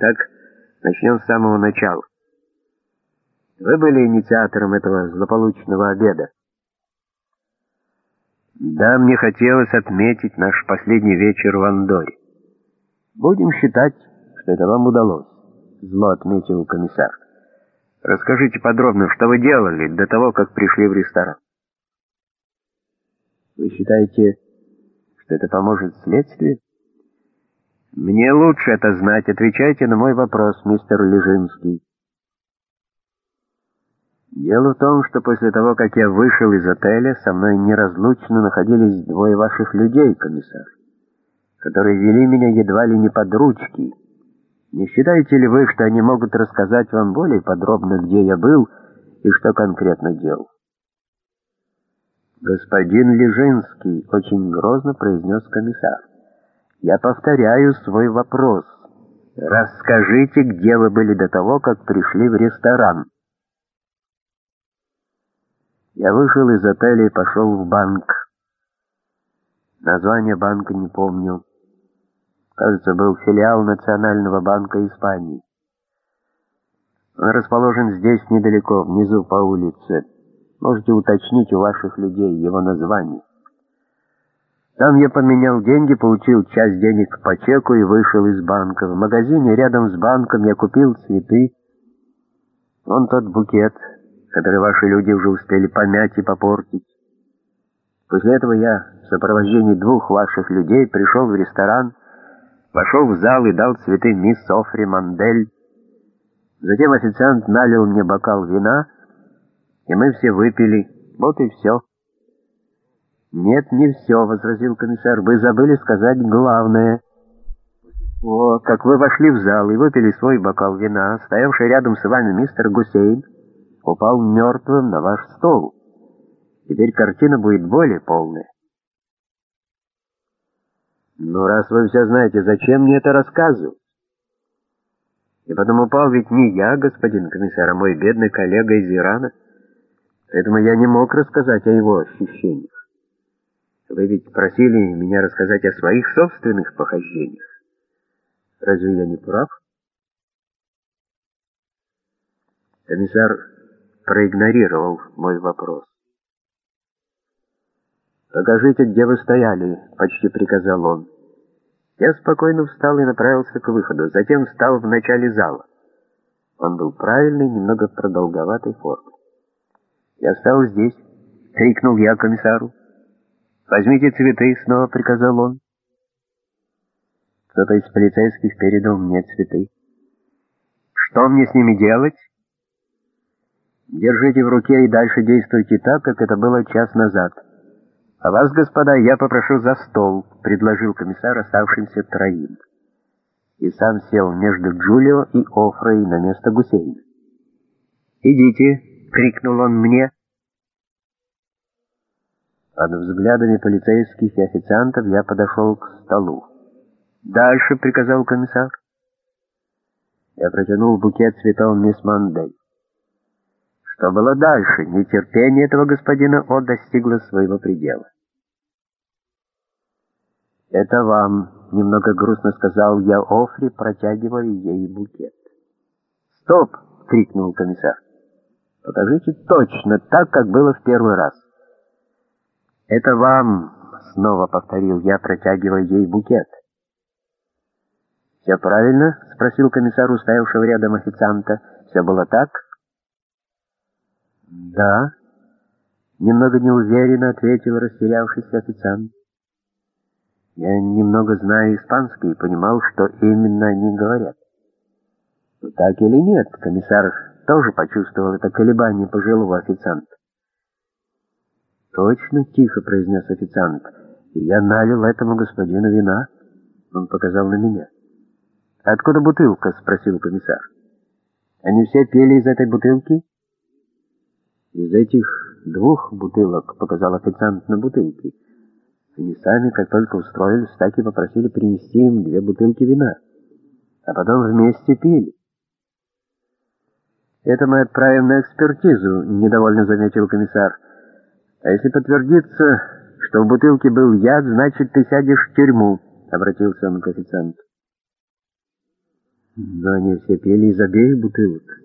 Итак, начнем с самого начала. Вы были инициатором этого злополучного обеда. Да, мне хотелось отметить наш последний вечер в Андоре. Будем считать, что это вам удалось, зло отметил комиссар. Расскажите подробно, что вы делали до того, как пришли в ресторан. Вы считаете, что это поможет следствию? Мне лучше это знать. Отвечайте на мой вопрос, мистер Лежинский. Дело в том, что после того, как я вышел из отеля, со мной неразлучно находились двое ваших людей, комиссар, которые вели меня едва ли не под ручки. Не считаете ли вы, что они могут рассказать вам более подробно, где я был и что конкретно делал? «Господин Лежинский», — очень грозно произнес комиссар, — «я повторяю свой вопрос. Расскажите, где вы были до того, как пришли в ресторан?» Я вышел из отеля и пошел в банк. Название банка не помню. Кажется, был филиал Национального банка Испании. Он расположен здесь недалеко, внизу по улице. Можете уточнить у ваших людей его название. Там я поменял деньги, получил часть денег по чеку и вышел из банка. В магазине рядом с банком я купил цветы. Вон тот букет, который ваши люди уже успели помять и попортить. После этого я в сопровождении двух ваших людей пришел в ресторан, вошел в зал и дал цветы мисс Софри Мандель. Затем официант налил мне бокал вина — и мы все выпили. Вот и все. «Нет, не все», — возразил комиссар. «Вы забыли сказать главное». «О, как вы вошли в зал и выпили свой бокал вина, стоявший рядом с вами мистер Гусейн упал мертвым на ваш стол. Теперь картина будет более полная». «Ну, раз вы все знаете, зачем мне это рассказывать?» «И потом упал ведь не я, господин комиссар, а мой бедный коллега из Ирана». Поэтому я не мог рассказать о его ощущениях. Вы ведь просили меня рассказать о своих собственных похождениях. Разве я не прав? Комиссар проигнорировал мой вопрос. «Покажите, где вы стояли», — почти приказал он. Я спокойно встал и направился к выходу, затем встал в начале зала. Он был правильной, немного продолговатой формы. «Я стал здесь», — крикнул я комиссару. «Возьмите цветы», — снова приказал он. Кто-то из полицейских передал мне цветы. «Что мне с ними делать?» «Держите в руке и дальше действуйте так, как это было час назад. А вас, господа, я попрошу за стол», — предложил комиссар оставшимся троим. И сам сел между Джулио и Офрой на место Гусейна. «Идите», — крикнул он мне. Под взглядами полицейских и официантов я подошел к столу. «Дальше», — приказал комиссар. Я протянул букет цветов мисс Мандей. Что было дальше? Нетерпение этого господина О достигло своего предела. «Это вам», — немного грустно сказал я Офри, протягивая ей букет. «Стоп!» — крикнул комиссар. Покажите точно так, как было в первый раз. Это вам, снова повторил я, протягивая ей букет. «Все правильно?» — спросил комиссар, уставившего рядом официанта. «Все было так?» «Да», — немного неуверенно ответил растерявшийся официант. «Я немного знаю испанский и понимал, что именно они говорят». «Так или нет?» — комиссар тоже почувствовал это колебание пожилого официанта. «Точно», — тихо произнес официант, — «я налил этому господину вина». Он показал на меня. «Откуда бутылка?» — спросил комиссар. «Они все пели из этой бутылки?» «Из этих двух бутылок», — показал официант на бутылке. Они сами, как только устроились, так и попросили принести им две бутылки вина. А потом вместе пили. «Это мы отправим на экспертизу», — недовольно заметил комиссар. «А если подтвердится, что в бутылке был яд, значит, ты сядешь в тюрьму», — обратился он к официанту. Но они все пили из обеих бутылок.